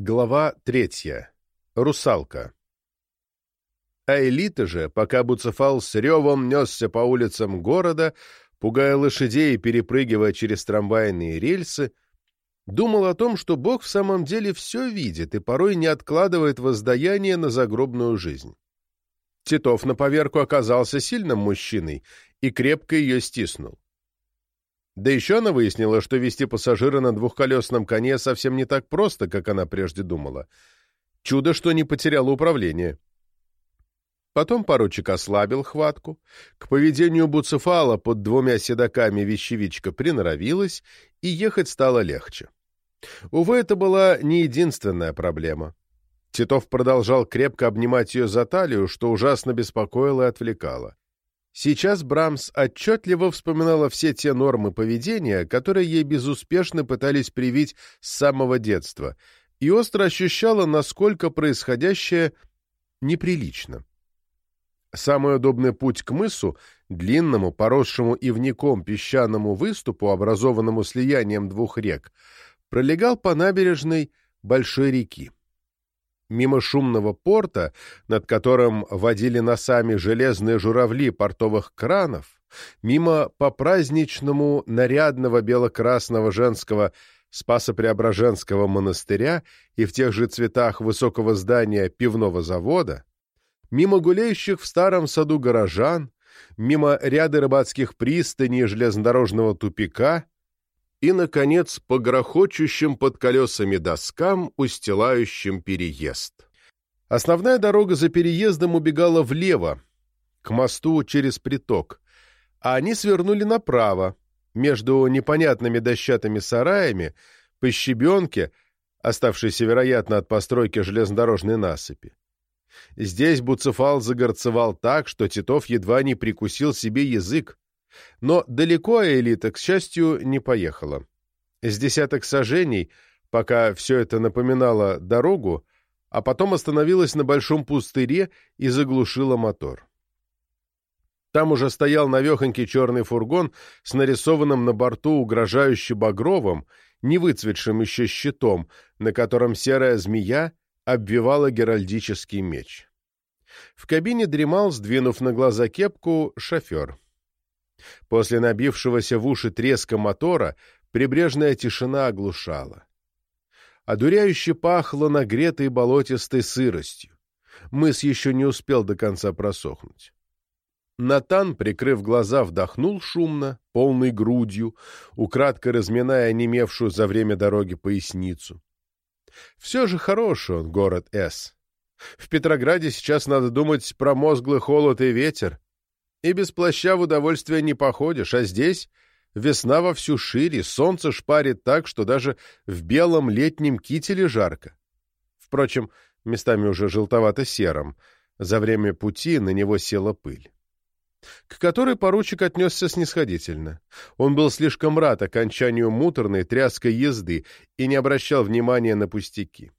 Глава третья. Русалка. А элита же, пока Буцефал с ревом несся по улицам города, пугая лошадей и перепрыгивая через трамвайные рельсы, думал о том, что Бог в самом деле все видит и порой не откладывает воздаяние на загробную жизнь. Титов на поверку оказался сильным мужчиной и крепко ее стиснул. Да еще она выяснила, что вести пассажира на двухколесном коне совсем не так просто, как она прежде думала. Чудо, что не потеряла управление. Потом поручик ослабил хватку. К поведению Буцефала под двумя седаками вещевичка приноровилась, и ехать стало легче. Увы, это была не единственная проблема. Титов продолжал крепко обнимать ее за талию, что ужасно беспокоило и отвлекало. Сейчас Брамс отчетливо вспоминала все те нормы поведения, которые ей безуспешно пытались привить с самого детства, и остро ощущала, насколько происходящее неприлично. Самый удобный путь к мысу, длинному, поросшему ивником песчаному выступу, образованному слиянием двух рек, пролегал по набережной большой реки мимо шумного порта, над которым водили носами железные журавли портовых кранов, мимо по-праздничному нарядного бело-красного женского Спасо-Преображенского монастыря и в тех же цветах высокого здания пивного завода, мимо гуляющих в старом саду горожан, мимо ряда рыбацких пристаней и железнодорожного тупика — и, наконец, по грохочущим под колесами доскам, устилающим переезд. Основная дорога за переездом убегала влево, к мосту через приток, а они свернули направо, между непонятными дощатыми сараями, по щебенке, оставшейся, вероятно, от постройки железнодорожной насыпи. Здесь Буцефал загорцевал так, что Титов едва не прикусил себе язык. Но далеко элита, к счастью, не поехала. С десяток сажений, пока все это напоминало дорогу, а потом остановилась на большом пустыре и заглушила мотор. Там уже стоял навехонький черный фургон с нарисованным на борту угрожающе багровым, не выцветшим еще щитом, на котором серая змея обвивала геральдический меч. В кабине дремал, сдвинув на глаза кепку, шофер. После набившегося в уши треска мотора прибрежная тишина оглушала. Одуряюще пахло нагретой болотистой сыростью. Мыс еще не успел до конца просохнуть. Натан, прикрыв глаза, вдохнул шумно, полной грудью, украдкой разминая онемевшую за время дороги поясницу. Все же хороший он, город С. В Петрограде сейчас надо думать про мозглый холод и ветер, и без плаща в удовольствие не походишь, а здесь весна во всю шире, солнце шпарит так, что даже в белом летнем кителе жарко. Впрочем, местами уже желтовато-серым, за время пути на него села пыль к которой поручик отнесся снисходительно. Он был слишком рад окончанию муторной тряской езды и не обращал внимания на пустяки.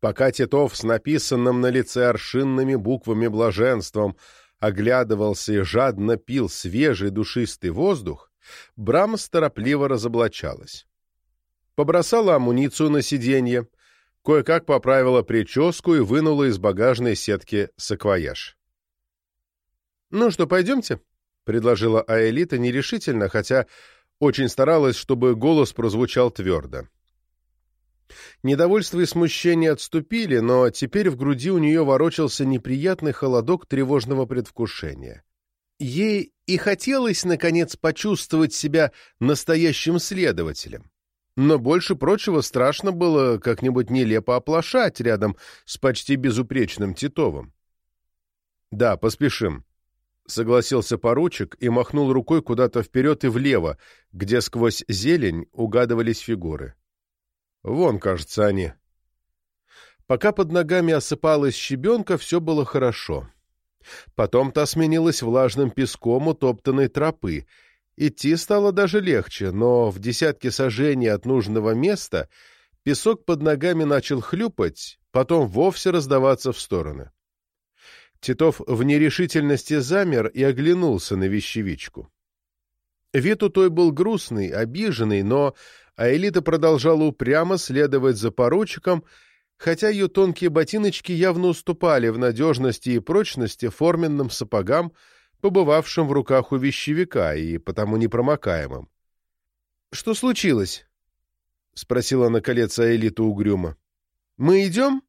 Пока Титов с написанным на лице аршинными буквами блаженством оглядывался и жадно пил свежий душистый воздух, Брамс торопливо разоблачалась. Побросала амуницию на сиденье, кое-как поправила прическу и вынула из багажной сетки саквояж. «Ну что, пойдемте?» — предложила Аэлита нерешительно, хотя очень старалась, чтобы голос прозвучал твердо. Недовольство и смущение отступили, но теперь в груди у нее ворочался неприятный холодок тревожного предвкушения. Ей и хотелось, наконец, почувствовать себя настоящим следователем. Но больше прочего страшно было как-нибудь нелепо оплошать рядом с почти безупречным Титовым. «Да, поспешим», — согласился поручик и махнул рукой куда-то вперед и влево, где сквозь зелень угадывались фигуры. Вон, кажется, они. Пока под ногами осыпалась щебенка, все было хорошо. Потом та сменилась влажным песком утоптанной тропы. Идти стало даже легче, но в десятке сажений от нужного места песок под ногами начал хлюпать, потом вовсе раздаваться в стороны. Титов в нерешительности замер и оглянулся на вещевичку. Вид у той был грустный, обиженный, но Аэлита продолжала упрямо следовать за поручиком, хотя ее тонкие ботиночки явно уступали в надежности и прочности форменным сапогам, побывавшим в руках у вещевика и потому непромокаемым. — Что случилось? — спросила на колец Аэлита угрюмо. — Мы идем?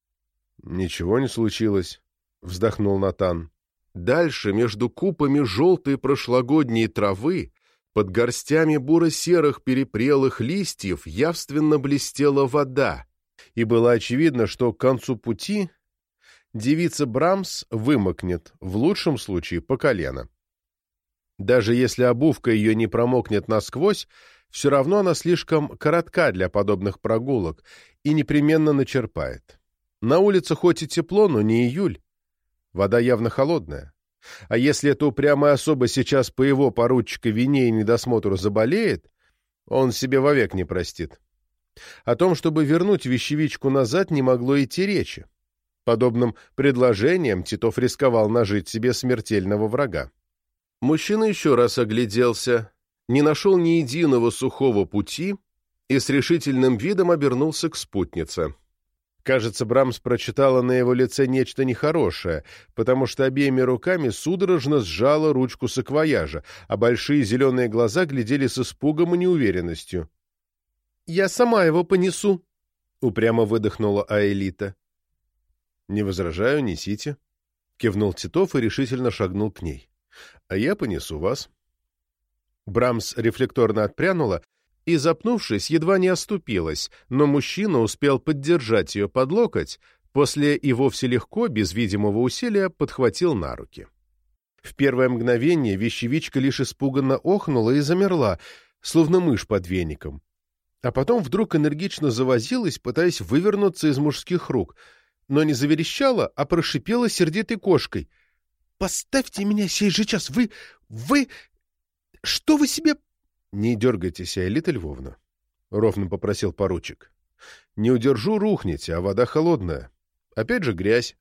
— Ничего не случилось, — вздохнул Натан. Дальше, между купами желтой прошлогодней травы, под горстями буро-серых перепрелых листьев явственно блестела вода, и было очевидно, что к концу пути девица Брамс вымокнет, в лучшем случае по колено. Даже если обувка ее не промокнет насквозь, все равно она слишком коротка для подобных прогулок и непременно начерпает. На улице хоть и тепло, но не июль. Вода явно холодная. А если эта упрямая особа сейчас по его поручика вине и недосмотру заболеет, он себе вовек не простит. О том, чтобы вернуть вещевичку назад, не могло идти речи. Подобным предложением Титов рисковал нажить себе смертельного врага. Мужчина еще раз огляделся, не нашел ни единого сухого пути и с решительным видом обернулся к спутнице. Кажется, Брамс прочитала на его лице нечто нехорошее, потому что обеими руками судорожно сжала ручку саквояжа, а большие зеленые глаза глядели с испугом и неуверенностью. «Я сама его понесу», — упрямо выдохнула Аэлита. «Не возражаю, несите», — кивнул Титов и решительно шагнул к ней. «А я понесу вас». Брамс рефлекторно отпрянула, и, запнувшись, едва не оступилась, но мужчина успел поддержать ее под локоть, после и вовсе легко, без видимого усилия, подхватил на руки. В первое мгновение вещевичка лишь испуганно охнула и замерла, словно мышь под веником. А потом вдруг энергично завозилась, пытаясь вывернуться из мужских рук, но не заверещала, а прошипела сердитой кошкой. «Поставьте меня сей же час! Вы... вы... что вы себе «Не дергайтесь, Элита Львовна», — ровно попросил поручик. «Не удержу, рухнете, а вода холодная. Опять же грязь».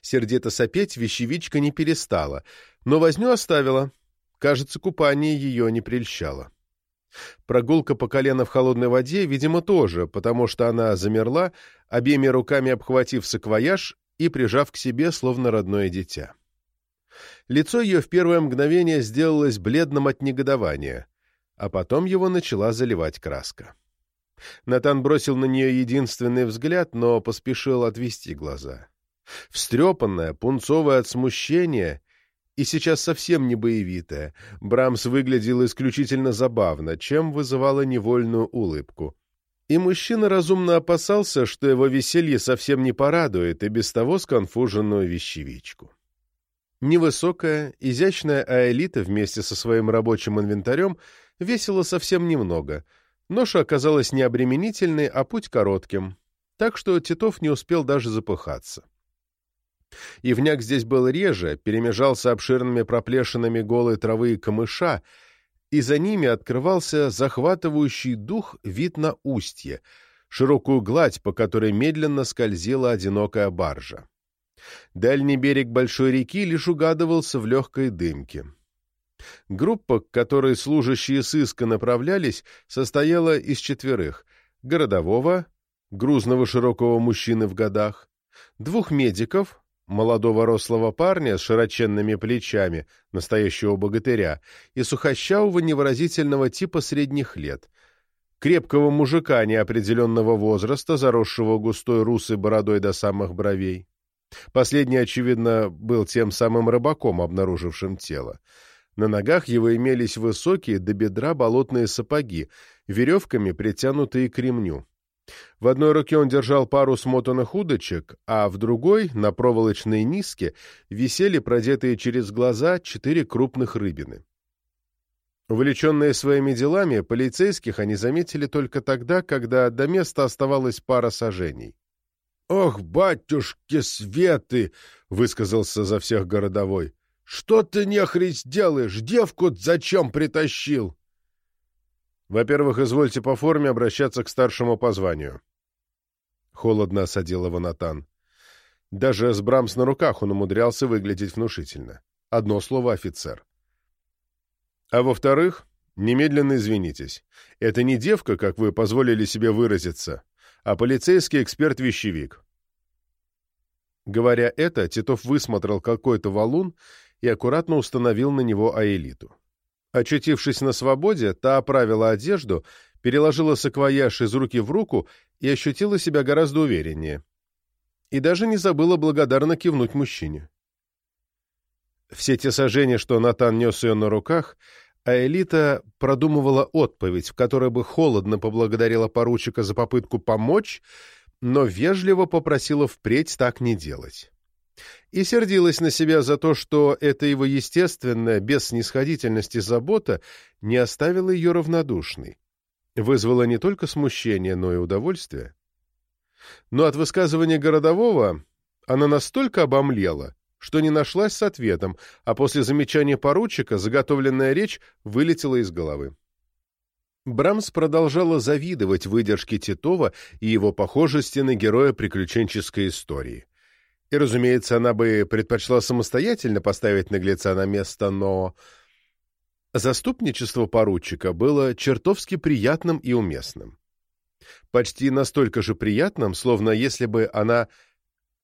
Сердито сопеть вещевичка не перестала, но возню оставила. Кажется, купание ее не прельщало. Прогулка по колено в холодной воде, видимо, тоже, потому что она замерла, обеими руками обхватив саквояж и прижав к себе, словно родное дитя. Лицо ее в первое мгновение сделалось бледным от негодования, а потом его начала заливать краска. Натан бросил на нее единственный взгляд, но поспешил отвести глаза. Встрепанная, пунцовая от смущения и сейчас совсем не боевитая, Брамс выглядел исключительно забавно, чем вызывала невольную улыбку. И мужчина разумно опасался, что его веселье совсем не порадует и без того сконфуженную вещевичку. Невысокая, изящная Аэлита вместе со своим рабочим инвентарем весила совсем немного. Ноша оказалась не обременительной, а путь коротким, так что Титов не успел даже запыхаться. Ивняк здесь был реже, перемежался обширными проплешинами голой травы и камыша, и за ними открывался захватывающий дух вид на устье, широкую гладь, по которой медленно скользила одинокая баржа. Дальний берег большой реки лишь угадывался в легкой дымке. Группа, к которой служащие сыска направлялись, состояла из четверых — городового, грузного широкого мужчины в годах, двух медиков, молодого рослого парня с широченными плечами, настоящего богатыря, и сухощавого невыразительного типа средних лет, крепкого мужика неопределенного возраста, заросшего густой русой бородой до самых бровей. Последний, очевидно, был тем самым рыбаком, обнаружившим тело. На ногах его имелись высокие до бедра болотные сапоги, веревками притянутые к ремню. В одной руке он держал пару смотанных удочек, а в другой, на проволочной низке, висели продетые через глаза четыре крупных рыбины. Увлеченные своими делами, полицейских они заметили только тогда, когда до места оставалась пара сажений. «Ох, батюшки Светы!» — высказался за всех городовой. «Что ты нехрить делаешь? Девку зачем притащил?» «Во-первых, извольте по форме обращаться к старшему по званию». Холодно осадил его Натан. Даже с Брамс на руках он умудрялся выглядеть внушительно. Одно слово — офицер. А во-вторых, немедленно извинитесь. Это не девка, как вы позволили себе выразиться, а полицейский эксперт-вещевик. Говоря это, Титов высмотрел какой-то валун и аккуратно установил на него аэлиту. Очутившись на свободе, та оправила одежду, переложила саквояж из руки в руку и ощутила себя гораздо увереннее. И даже не забыла благодарно кивнуть мужчине. Все те сожжения, что Натан нес ее на руках, а Элита продумывала отповедь, в которой бы холодно поблагодарила поручика за попытку помочь, но вежливо попросила впредь так не делать. И сердилась на себя за то, что эта его естественная, без снисходительности забота не оставила ее равнодушной. Вызвала не только смущение, но и удовольствие. Но от высказывания городового она настолько обомлела, что не нашлась с ответом, а после замечания поручика заготовленная речь вылетела из головы. Брамс продолжала завидовать выдержке Титова и его похожести на героя приключенческой истории. И, разумеется, она бы предпочла самостоятельно поставить наглеца на место, но... Заступничество поручика было чертовски приятным и уместным. Почти настолько же приятным, словно если бы она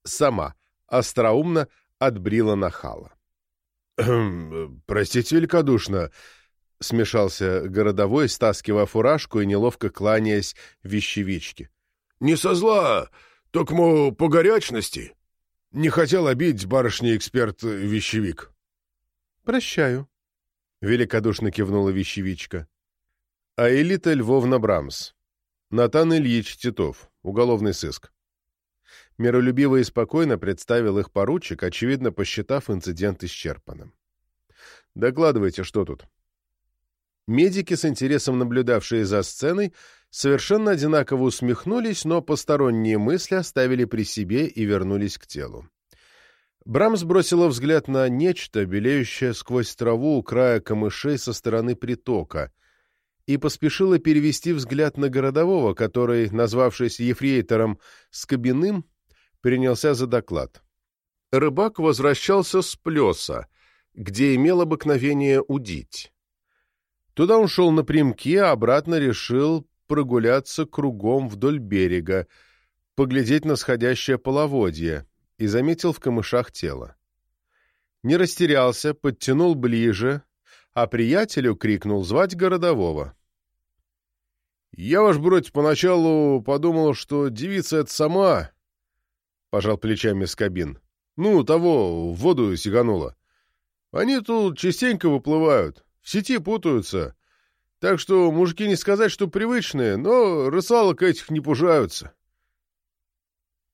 сама остроумно отбрила нахала. «Простите великодушно», — смешался городовой, стаскивая фуражку и неловко кланяясь вещевичке. «Не со зла, только по горячности. Не хотел обидеть барышня-эксперт-вещевик». «Прощаю», — великодушно кивнула вещевичка. А Элита Львовна Брамс. Натан Ильич Титов. Уголовный сыск. Миролюбиво и спокойно представил их поручик, очевидно посчитав инцидент исчерпанным. «Докладывайте, что тут?» Медики, с интересом наблюдавшие за сценой, совершенно одинаково усмехнулись, но посторонние мысли оставили при себе и вернулись к телу. Брамс бросила взгляд на нечто, белеющее сквозь траву у края камышей со стороны притока, и поспешила перевести взгляд на городового, который, назвавшись ефрейтором Скобиным, принялся за доклад. Рыбак возвращался с плеса, где имел обыкновение удить. Туда он шел напрямки, а обратно решил прогуляться кругом вдоль берега, поглядеть на сходящее половодье, и заметил в камышах тело. Не растерялся, подтянул ближе, а приятелю крикнул звать городового. «Я, ваш бродь, поначалу подумал, что девица это сама, — пожал плечами Скобин. «Ну, того, в воду сигануло. Они тут частенько выплывают, в сети путаются. Так что мужики не сказать, что привычные, но рысалок этих не пужаются».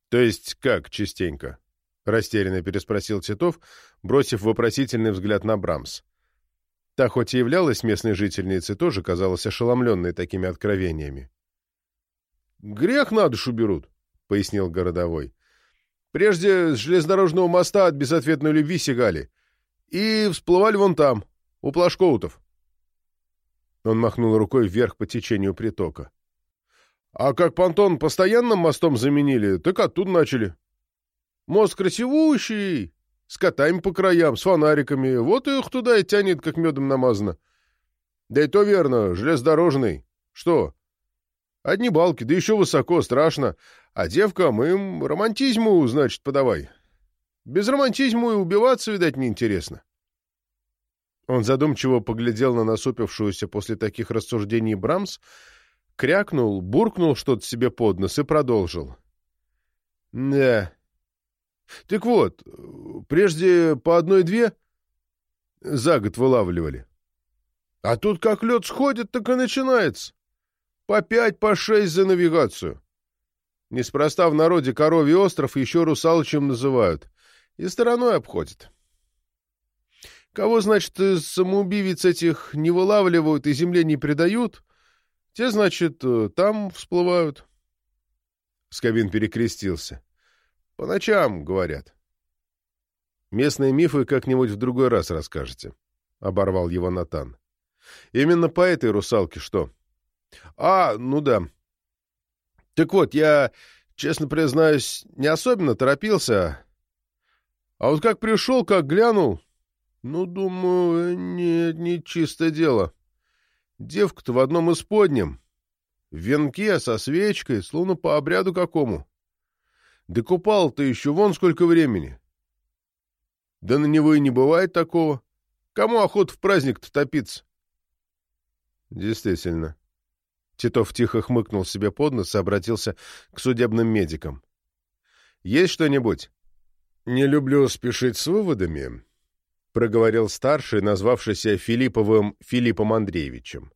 «То есть как частенько?» — растерянно переспросил Титов, бросив вопросительный взгляд на Брамс. Та, хоть и являлась местной жительницей, тоже казалась ошеломленной такими откровениями. «Грех на душу берут», — пояснил городовой. Прежде с железнодорожного моста от безответной любви сигали. И всплывали вон там, у Плашкоутов. Он махнул рукой вверх по течению притока. А как понтон постоянным мостом заменили, так оттуда начали. Мост красивущий, с котами по краям, с фонариками. Вот их туда и тянет, как медом намазано. Да и то верно, железнодорожный. Что? Одни балки, да еще высоко, страшно. А девкам им романтизму, значит, подавай. Без романтизму и убиваться, видать, неинтересно. Он задумчиво поглядел на насупившуюся после таких рассуждений Брамс, крякнул, буркнул что-то себе под нос и продолжил. — Да. Так вот, прежде по одной-две за год вылавливали. А тут как лед сходит, так и начинается. По пять, по шесть за навигацию. Неспроста в народе Коровий остров еще русалочем называют. И стороной обходят. Кого, значит, из самоубивец этих не вылавливают и земле не предают, те, значит, там всплывают. Скобин перекрестился. По ночам, говорят. Местные мифы как-нибудь в другой раз расскажете, — оборвал его Натан. Именно по этой русалке что? А, ну да. Так вот, я, честно признаюсь, не особенно торопился. А вот как пришел, как глянул, Ну, думаю, нет, не чисто дело. Девка-то в одном из подням. В венке, со свечкой, словно по обряду какому. Да купал-то еще вон сколько времени. Да на него и не бывает такого. Кому охота в праздник-то топиться? Действительно. Титов тихо хмыкнул себе под нос и обратился к судебным медикам. «Есть что-нибудь?» «Не люблю спешить с выводами», — проговорил старший, назвавшийся Филипповым Филиппом Андреевичем.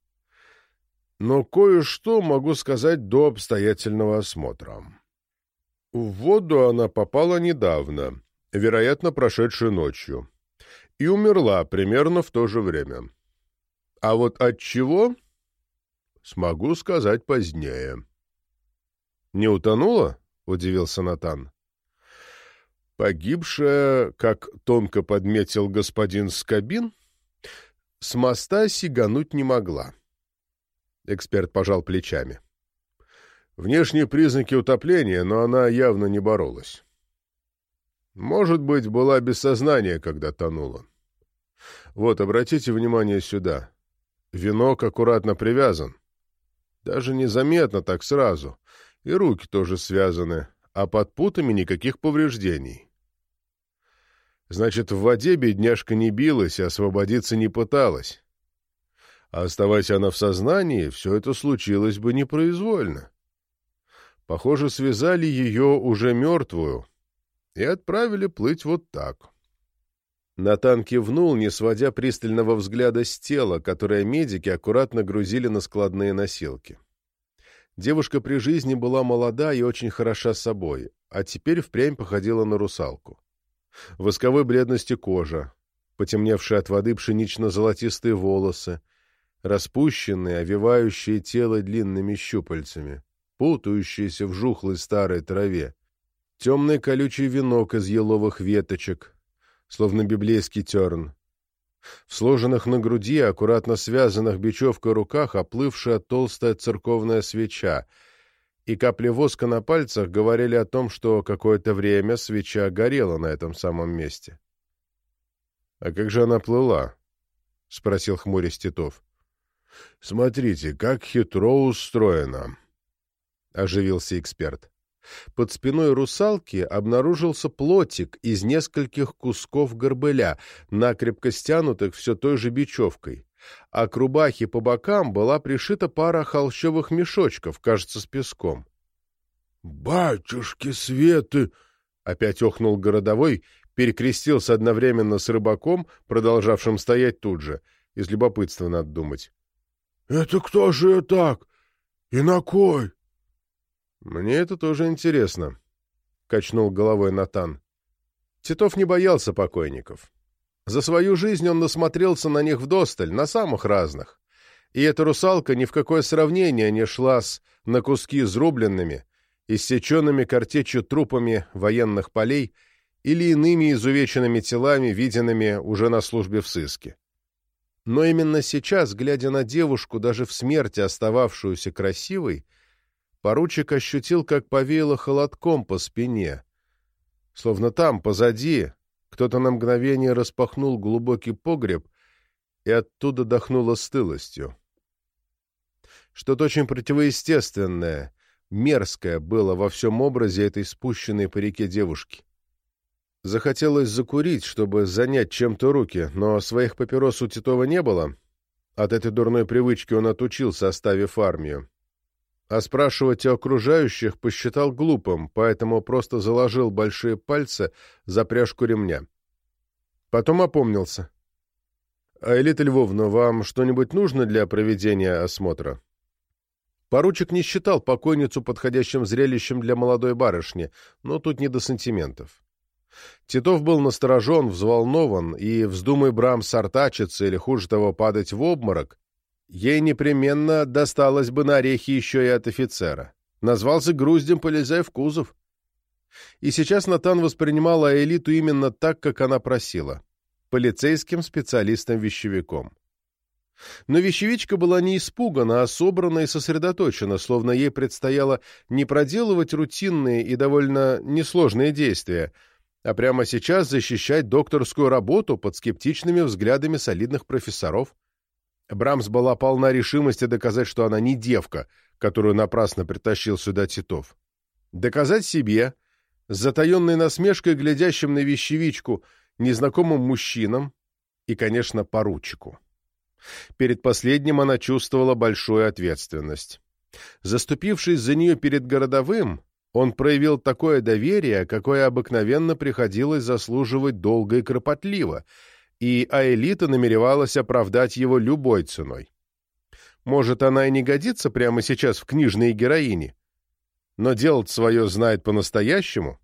«Но кое-что могу сказать до обстоятельного осмотра. В воду она попала недавно, вероятно, прошедшей ночью, и умерла примерно в то же время. А вот от чего смогу сказать позднее». «Не утонула?» — удивился Натан. Погибшая, как тонко подметил господин Скобин, с моста сигануть не могла. Эксперт пожал плечами. Внешние признаки утопления, но она явно не боролась. Может быть, была без сознания, когда тонула. Вот, обратите внимание сюда. Венок аккуратно привязан. Даже незаметно так сразу. И руки тоже связаны, а под путами никаких повреждений. Значит, в воде бедняжка не билась и освободиться не пыталась. А оставаясь она в сознании, все это случилось бы непроизвольно. Похоже, связали ее уже мертвую и отправили плыть вот так. Натан кивнул, не сводя пристального взгляда с тела, которое медики аккуратно грузили на складные носилки. Девушка при жизни была молода и очень хороша собой, а теперь впрямь походила на русалку восковой бледности кожа, потемневшие от воды пшенично-золотистые волосы, распущенные, овивающие тело длинными щупальцами, путающиеся в жухлой старой траве, темный колючий венок из еловых веточек, словно библейский терн, в сложенных на груди, аккуратно связанных бечевкой руках, оплывшая толстая церковная свеча — и капли воска на пальцах говорили о том, что какое-то время свеча горела на этом самом месте. — А как же она плыла? — спросил хмурясь Титов. — Смотрите, как хитро устроено, — оживился эксперт. Под спиной русалки обнаружился плотик из нескольких кусков горбыля, накрепко стянутых все той же бечевкой а к рубахе по бокам была пришита пара холщовых мешочков, кажется, с песком. «Батюшки Светы!» — опять охнул городовой, перекрестился одновременно с рыбаком, продолжавшим стоять тут же. Из любопытства надо думать. «Это кто же так? И на кой?» «Мне это тоже интересно», — качнул головой Натан. Титов не боялся покойников. За свою жизнь он насмотрелся на них вдосталь, на самых разных. И эта русалка ни в какое сравнение не шла с на куски изрубленными, иссеченными картечью трупами военных полей или иными изувеченными телами, виденными уже на службе в сыске. Но именно сейчас, глядя на девушку, даже в смерти остававшуюся красивой, поручик ощутил, как повеяло холодком по спине, словно там, позади, кто-то на мгновение распахнул глубокий погреб, и оттуда дохнуло стылостью. Что-то очень противоестественное, мерзкое было во всем образе этой спущенной по реке девушки. Захотелось закурить, чтобы занять чем-то руки, но своих папирос у Титова не было. От этой дурной привычки он отучился, оставив армию. А спрашивать о окружающих посчитал глупым, поэтому просто заложил большие пальцы за пряжку ремня. Потом опомнился. «А Элита Львовна, вам что-нибудь нужно для проведения осмотра?» Поручик не считал покойницу подходящим зрелищем для молодой барышни, но тут не до сантиментов. Титов был насторожен, взволнован, и, вздумай Брам сортачиться или, хуже того, падать в обморок, Ей непременно досталось бы на орехи еще и от офицера. Назвался груздем, полезай в кузов. И сейчас Натан воспринимал Аэлиту именно так, как она просила. Полицейским специалистом-вещевиком. Но вещевичка была не испугана, а собрана и сосредоточена, словно ей предстояло не проделывать рутинные и довольно несложные действия, а прямо сейчас защищать докторскую работу под скептичными взглядами солидных профессоров. Брамс была полна решимости доказать, что она не девка, которую напрасно притащил сюда Титов. Доказать себе, с затаенной насмешкой, глядящим на вещевичку, незнакомым мужчинам и, конечно, поручику. Перед последним она чувствовала большую ответственность. Заступившись за нее перед городовым, он проявил такое доверие, какое обыкновенно приходилось заслуживать долго и кропотливо, и Аэлита намеревалась оправдать его любой ценой. Может, она и не годится прямо сейчас в книжные героини, но делать свое знает по-настоящему?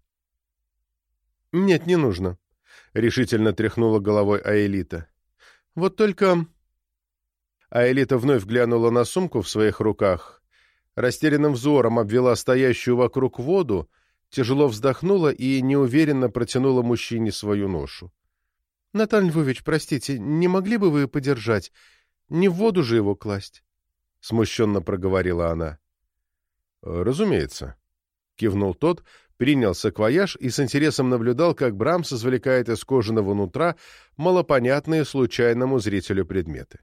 «Нет, не нужно», — решительно тряхнула головой Аэлита. «Вот только...» Аэлита вновь глянула на сумку в своих руках, растерянным взором обвела стоящую вокруг воду, тяжело вздохнула и неуверенно протянула мужчине свою ношу. — Наталья Львович, простите, не могли бы вы подержать? Не в воду же его класть? — смущенно проговорила она. — Разумеется, — кивнул тот, принял саквояж и с интересом наблюдал, как Брамс извлекает из кожаного нутра малопонятные случайному зрителю предметы.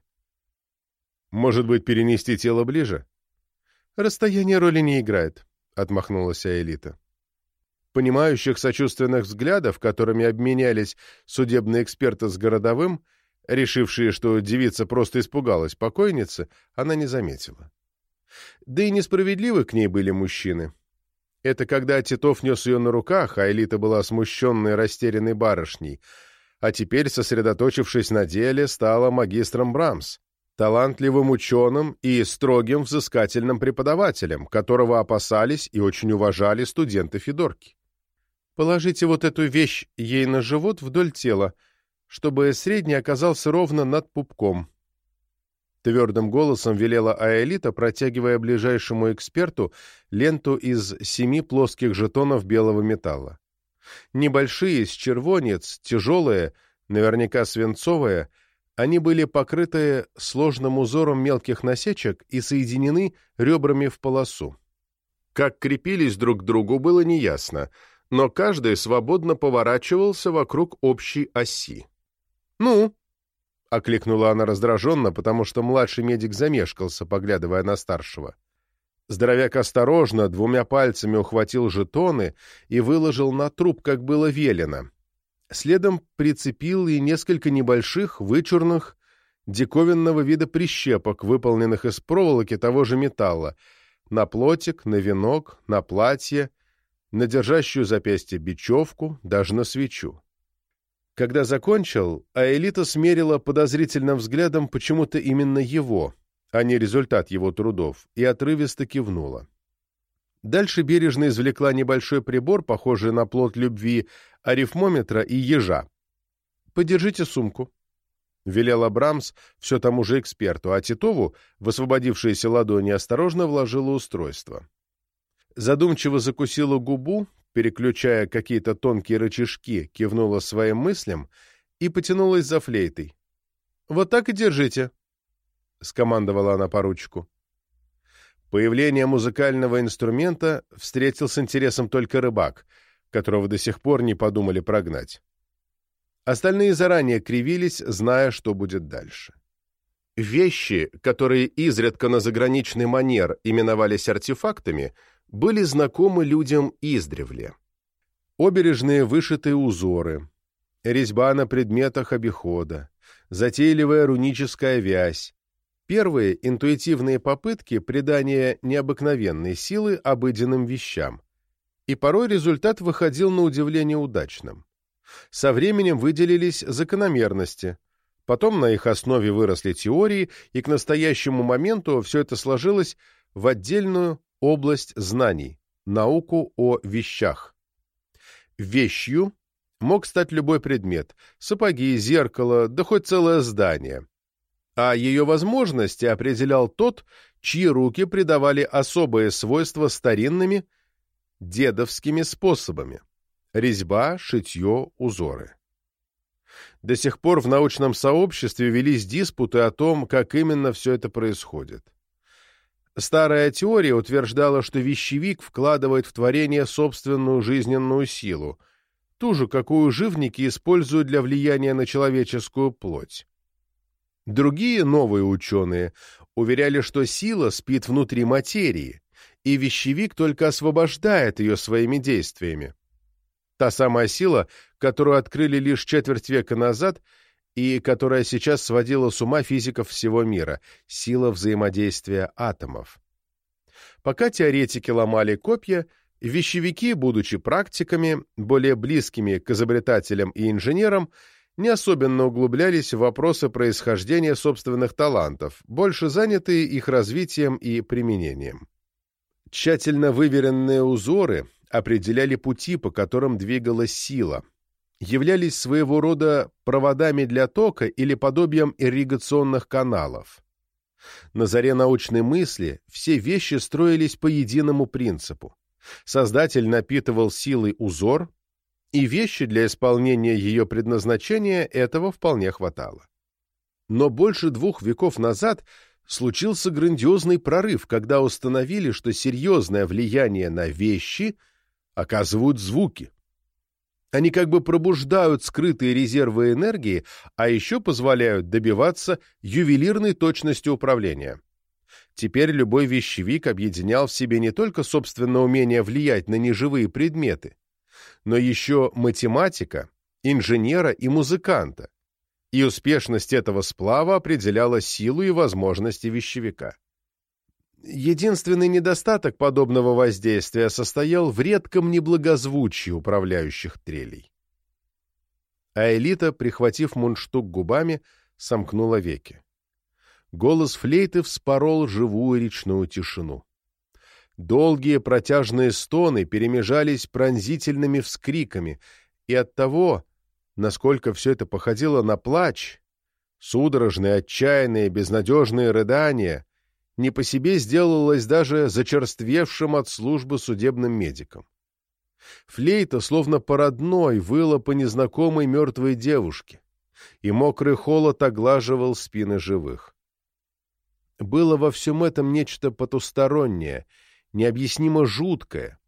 — Может быть, перенести тело ближе? — Расстояние роли не играет, — отмахнулась Аэлита. Понимающих сочувственных взглядов, которыми обменялись судебные эксперты с городовым, решившие, что девица просто испугалась покойницы, она не заметила. Да и несправедливы к ней были мужчины. Это когда Титов нес ее на руках, а Элита была смущенной растерянной барышней, а теперь, сосредоточившись на деле, стала магистром Брамс, талантливым ученым и строгим взыскательным преподавателем, которого опасались и очень уважали студенты Федорки. Положите вот эту вещь ей на живот вдоль тела, чтобы средний оказался ровно над пупком. Твердым голосом велела Аэлита, протягивая ближайшему эксперту ленту из семи плоских жетонов белого металла. Небольшие, с червонец, тяжелые, наверняка свинцовые, они были покрыты сложным узором мелких насечек и соединены ребрами в полосу. Как крепились друг к другу, было неясно, но каждый свободно поворачивался вокруг общей оси. «Ну?» — окликнула она раздраженно, потому что младший медик замешкался, поглядывая на старшего. Здоровяк осторожно двумя пальцами ухватил жетоны и выложил на труп, как было велено. Следом прицепил и несколько небольших, вычурных, диковинного вида прищепок, выполненных из проволоки того же металла, на плотик, на венок, на платье на держащую запястье бечевку, даже на свечу. Когда закончил, Аэлита смерила подозрительным взглядом почему-то именно его, а не результат его трудов, и отрывисто кивнула. Дальше бережно извлекла небольшой прибор, похожий на плод любви, арифмометра и ежа. «Подержите сумку», — велел Абрамс все тому же эксперту, а Титову, в освободившиеся ладони, осторожно вложила устройство задумчиво закусила губу, переключая какие-то тонкие рычажки, кивнула своим мыслям и потянулась за флейтой. «Вот так и держите», — скомандовала она поручику. Появление музыкального инструмента встретил с интересом только рыбак, которого до сих пор не подумали прогнать. Остальные заранее кривились, зная, что будет дальше. Вещи, которые изредка на заграничный манер именовались артефактами, были знакомы людям издревле. Обережные вышитые узоры, резьба на предметах обихода, затейливая руническая вязь, первые интуитивные попытки придания необыкновенной силы обыденным вещам. И порой результат выходил на удивление удачным. Со временем выделились закономерности, потом на их основе выросли теории, и к настоящему моменту все это сложилось в отдельную область знаний, науку о вещах. Вещью мог стать любой предмет – сапоги, зеркало, да хоть целое здание. А ее возможности определял тот, чьи руки придавали особые свойства старинными дедовскими способами – резьба, шитье, узоры. До сих пор в научном сообществе велись диспуты о том, как именно все это происходит. Старая теория утверждала, что вещевик вкладывает в творение собственную жизненную силу, ту же, какую живники используют для влияния на человеческую плоть. Другие новые ученые уверяли, что сила спит внутри материи, и вещевик только освобождает ее своими действиями. Та самая сила, которую открыли лишь четверть века назад и которая сейчас сводила с ума физиков всего мира — сила взаимодействия атомов. Пока теоретики ломали копья, вещевики, будучи практиками, более близкими к изобретателям и инженерам, не особенно углублялись в вопросы происхождения собственных талантов, больше занятые их развитием и применением. Тщательно выверенные узоры определяли пути, по которым двигалась сила, являлись своего рода проводами для тока или подобием ирригационных каналов. На заре научной мысли все вещи строились по единому принципу. Создатель напитывал силой узор, и вещи для исполнения ее предназначения этого вполне хватало. Но больше двух веков назад случился грандиозный прорыв, когда установили, что серьезное влияние на вещи оказывают звуки. Они как бы пробуждают скрытые резервы энергии, а еще позволяют добиваться ювелирной точности управления. Теперь любой вещевик объединял в себе не только собственное умение влиять на неживые предметы, но еще математика, инженера и музыканта, и успешность этого сплава определяла силу и возможности вещевика. Единственный недостаток подобного воздействия состоял в редком неблагозвучии управляющих трелей. А Элита, прихватив мундштук губами, сомкнула веки. Голос флейты вспорол живую речную тишину. Долгие протяжные стоны перемежались пронзительными вскриками, и от того, насколько все это походило на плач, судорожные, отчаянные, безнадежные рыдания, не по себе сделалось даже зачерствевшим от службы судебным медикам. Флейта, словно по родной, выла по незнакомой мертвой девушке, и мокрый холод оглаживал спины живых. Было во всем этом нечто потустороннее, необъяснимо жуткое,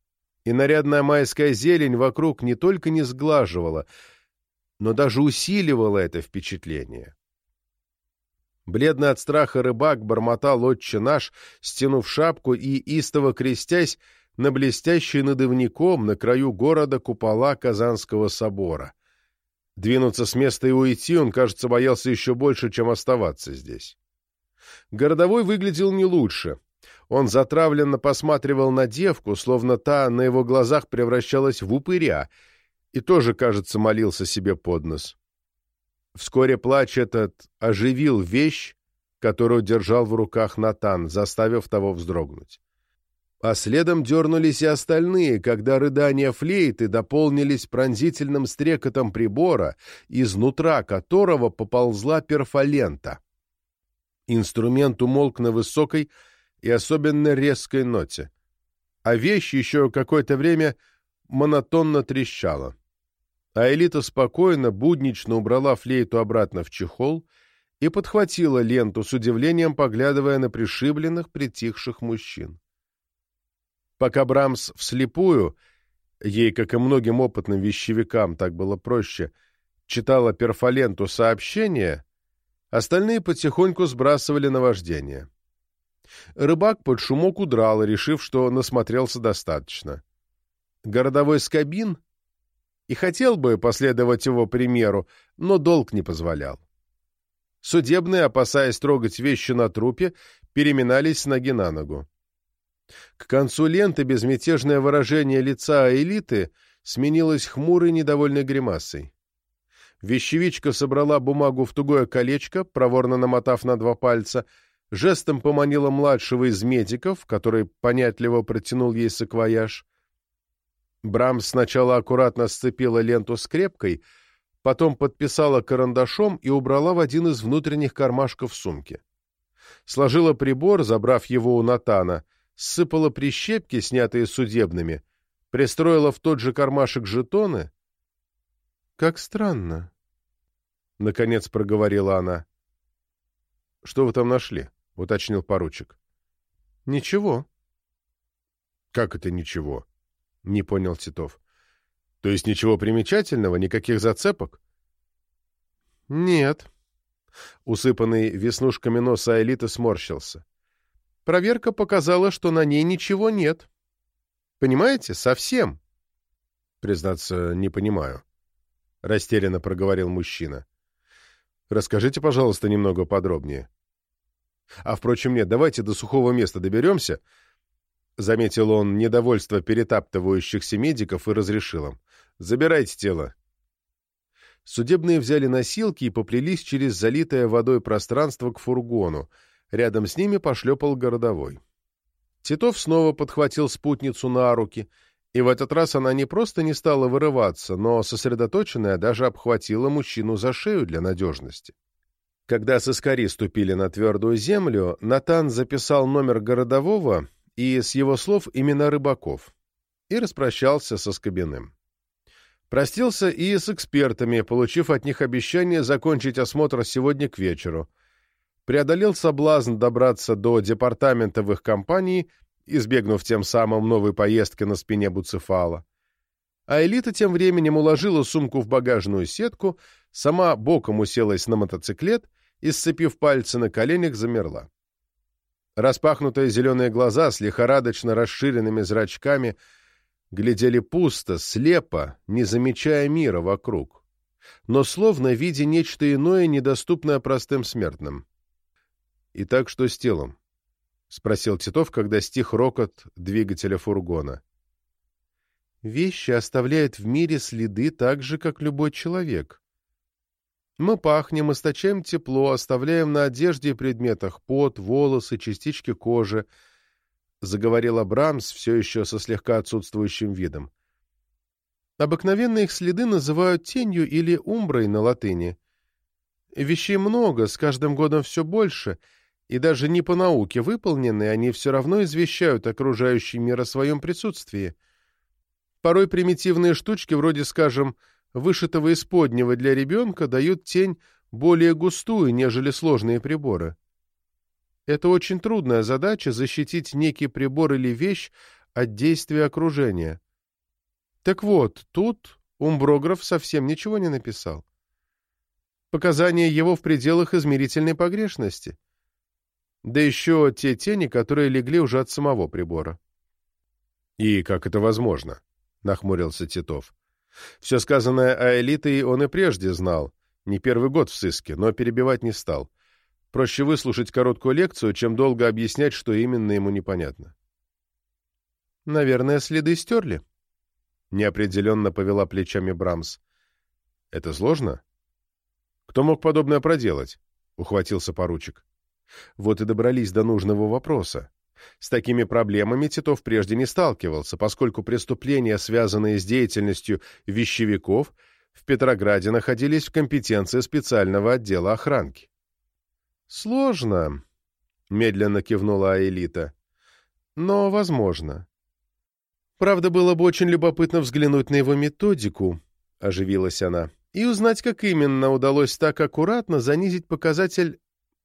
и нарядная майская зелень вокруг не только не сглаживала, но даже усиливала это впечатление. Бледный от страха рыбак бормотал отче наш, стянув шапку и, истово крестясь, на блестящий над ивником на краю города купола Казанского собора. Двинуться с места и уйти он, кажется, боялся еще больше, чем оставаться здесь. Городовой выглядел не лучше. Он затравленно посматривал на девку, словно та на его глазах превращалась в упыря, и тоже, кажется, молился себе под нос. Вскоре плач этот оживил вещь, которую держал в руках Натан, заставив того вздрогнуть. А следом дернулись и остальные, когда рыдания флейты дополнились пронзительным стрекотом прибора, изнутра которого поползла перфолента. Инструмент умолк на высокой и особенно резкой ноте, а вещь еще какое-то время монотонно трещала а Элита спокойно, буднично убрала флейту обратно в чехол и подхватила ленту с удивлением, поглядывая на пришибленных, притихших мужчин. Пока Брамс вслепую, ей, как и многим опытным вещевикам, так было проще, читала перфоленту сообщения, остальные потихоньку сбрасывали наваждение. Рыбак под шумок удрал, решив, что насмотрелся достаточно. Городовой Скобин — и хотел бы последовать его примеру, но долг не позволял. Судебные, опасаясь трогать вещи на трупе, переминались с ноги на ногу. К концу ленты безмятежное выражение лица элиты сменилось хмурой недовольной гримасой. Вещевичка собрала бумагу в тугое колечко, проворно намотав на два пальца, жестом поманила младшего из медиков, который понятливо протянул ей саквояж, Брамс сначала аккуратно сцепила ленту скрепкой, потом подписала карандашом и убрала в один из внутренних кармашков сумки. Сложила прибор, забрав его у Натана, сыпала прищепки, снятые судебными, пристроила в тот же кармашек жетоны. — Как странно, — наконец проговорила она. — Что вы там нашли? — уточнил поручик. — Ничего. — Как это ничего? —— не понял Титов. То есть ничего примечательного, никаких зацепок? Нет. Усыпанный веснушками носа Элита сморщился. Проверка показала, что на ней ничего нет. Понимаете, совсем. Признаться, не понимаю. Растерянно проговорил мужчина. Расскажите, пожалуйста, немного подробнее. А, впрочем, нет, давайте до сухого места доберемся. Заметил он недовольство перетаптывающихся медиков и разрешил им. Забирайте тело. Судебные взяли носилки и поплелись через залитое водой пространство к фургону. Рядом с ними пошлепал городовой. Титов снова подхватил спутницу на руки, и в этот раз она не просто не стала вырываться, но, сосредоточенная, даже обхватила мужчину за шею для надежности. Когда сыскари ступили на твердую землю, Натан записал номер городового и, с его слов, имена рыбаков, и распрощался со Скобиным. Простился и с экспертами, получив от них обещание закончить осмотр сегодня к вечеру. Преодолел соблазн добраться до департамента в их компании, избегнув тем самым новой поездки на спине Буцефала. А Элита тем временем уложила сумку в багажную сетку, сама боком уселась на мотоциклет и, сцепив пальцы на коленях, замерла. Распахнутые зеленые глаза с лихорадочно расширенными зрачками — глядели пусто, слепо, не замечая мира вокруг, но словно видя нечто иное, недоступное простым смертным. «И так что с телом?» — спросил Титов, когда стих рокот двигателя фургона. «Вещи оставляют в мире следы так же, как любой человек. Мы пахнем, источаем тепло, оставляем на одежде и предметах пот, волосы, частички кожи — заговорил Брамс, все еще со слегка отсутствующим видом. Обыкновенно их следы называют тенью или умброй на латыни. Вещей много, с каждым годом все больше, и даже не по науке выполненные, они все равно извещают окружающий мир о своем присутствии. Порой примитивные штучки, вроде, скажем, вышитого исподнего для ребенка, дают тень более густую, нежели сложные приборы. Это очень трудная задача — защитить некий прибор или вещь от действия окружения. Так вот, тут Умброграф совсем ничего не написал. Показания его в пределах измерительной погрешности. Да еще те тени, которые легли уже от самого прибора. — И как это возможно? — нахмурился Титов. Все сказанное о элите он и прежде знал, не первый год в сыске, но перебивать не стал — Проще выслушать короткую лекцию, чем долго объяснять, что именно ему непонятно. «Наверное, следы стерли», — неопределенно повела плечами Брамс. «Это сложно?» «Кто мог подобное проделать?» — ухватился поручик. Вот и добрались до нужного вопроса. С такими проблемами Титов прежде не сталкивался, поскольку преступления, связанные с деятельностью вещевиков, в Петрограде находились в компетенции специального отдела охранки. «Сложно», — медленно кивнула Аэлита. «Но возможно. Правда, было бы очень любопытно взглянуть на его методику», — оживилась она, «и узнать, как именно удалось так аккуратно занизить показатель...»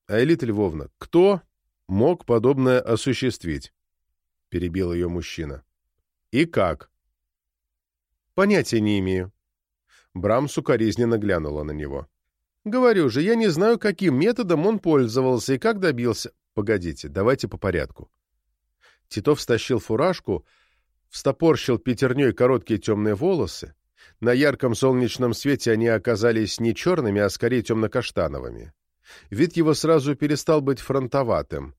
«Аэлита Львовна, кто мог подобное осуществить?» — перебил ее мужчина. «И как?» «Понятия не имею». Брам сукоризненно глянула на него. Говорю же, я не знаю, каким методом он пользовался и как добился. Погодите, давайте по порядку. Титов стащил фуражку, встопорщил пятерней короткие темные волосы. На ярком солнечном свете они оказались не черными, а скорее темно-каштановыми. Вид его сразу перестал быть фронтоватым.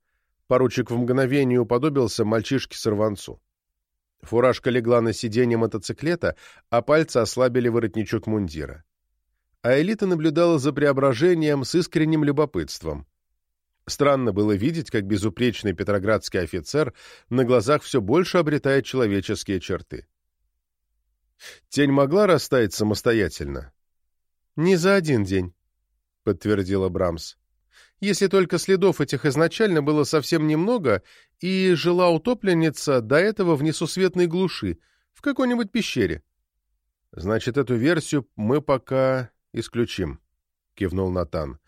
Поручик в мгновение уподобился мальчишке-сорванцу. Фуражка легла на сиденье мотоциклета, а пальцы ослабили воротничок мундира а элита наблюдала за преображением с искренним любопытством. Странно было видеть, как безупречный петроградский офицер на глазах все больше обретает человеческие черты. Тень могла растаять самостоятельно? «Не за один день», — подтвердила Брамс. «Если только следов этих изначально было совсем немного, и жила утопленница до этого в несусветной глуши, в какой-нибудь пещере». «Значит, эту версию мы пока исключим», — кивнул Натан.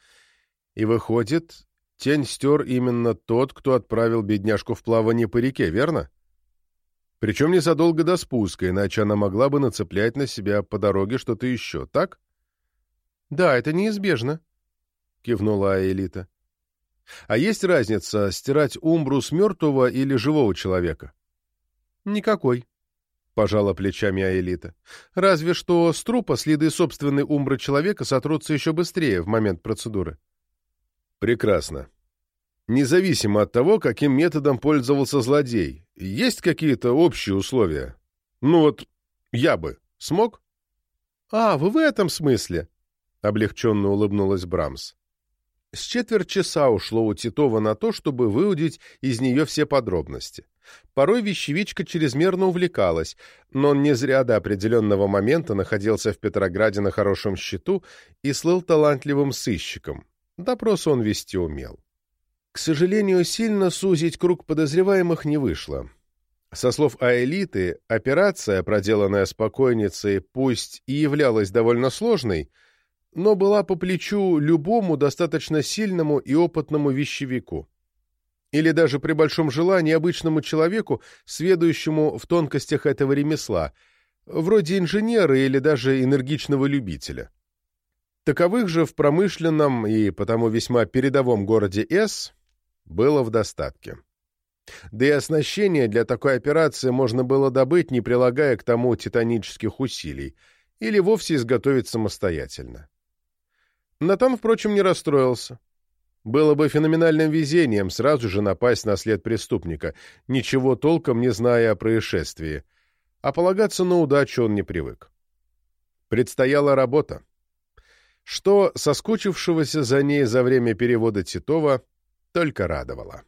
«И выходит, тень стер именно тот, кто отправил бедняжку в плавание по реке, верно?» Причем незадолго до спуска, иначе она могла бы нацеплять на себя по дороге что-то еще, так? «Да, это неизбежно», — кивнула Аэлита. «А есть разница, стирать умбру с мертвого или живого человека?» «Никакой», — пожала плечами Аэлита. «Разве что с трупа следы собственной умбры человека сотрутся еще быстрее в момент процедуры». «Прекрасно. Независимо от того, каким методом пользовался злодей, есть какие-то общие условия? Ну вот, я бы смог?» «А, вы в этом смысле?» — облегченно улыбнулась Брамс. С четверть часа ушло у Титова на то, чтобы выудить из нее все подробности. Порой вещевичка чрезмерно увлекалась, но он не зря до определенного момента находился в Петрограде на хорошем счету и слыл талантливым сыщиком. Допрос он вести умел. К сожалению, сильно сузить круг подозреваемых не вышло. Со слов Аэлиты, операция, проделанная с покойницей, пусть и являлась довольно сложной, но была по плечу любому достаточно сильному и опытному вещевику. Или даже при большом желании обычному человеку, сведущему в тонкостях этого ремесла, вроде инженера или даже энергичного любителя. Таковых же в промышленном и потому весьма передовом городе С было в достатке. Да и оснащение для такой операции можно было добыть, не прилагая к тому титанических усилий, или вовсе изготовить самостоятельно. Натан, впрочем, не расстроился. Было бы феноменальным везением сразу же напасть на след преступника, ничего толком не зная о происшествии, а полагаться на удачу он не привык. Предстояла работа. Что соскучившегося за ней за время перевода Титова только радовало.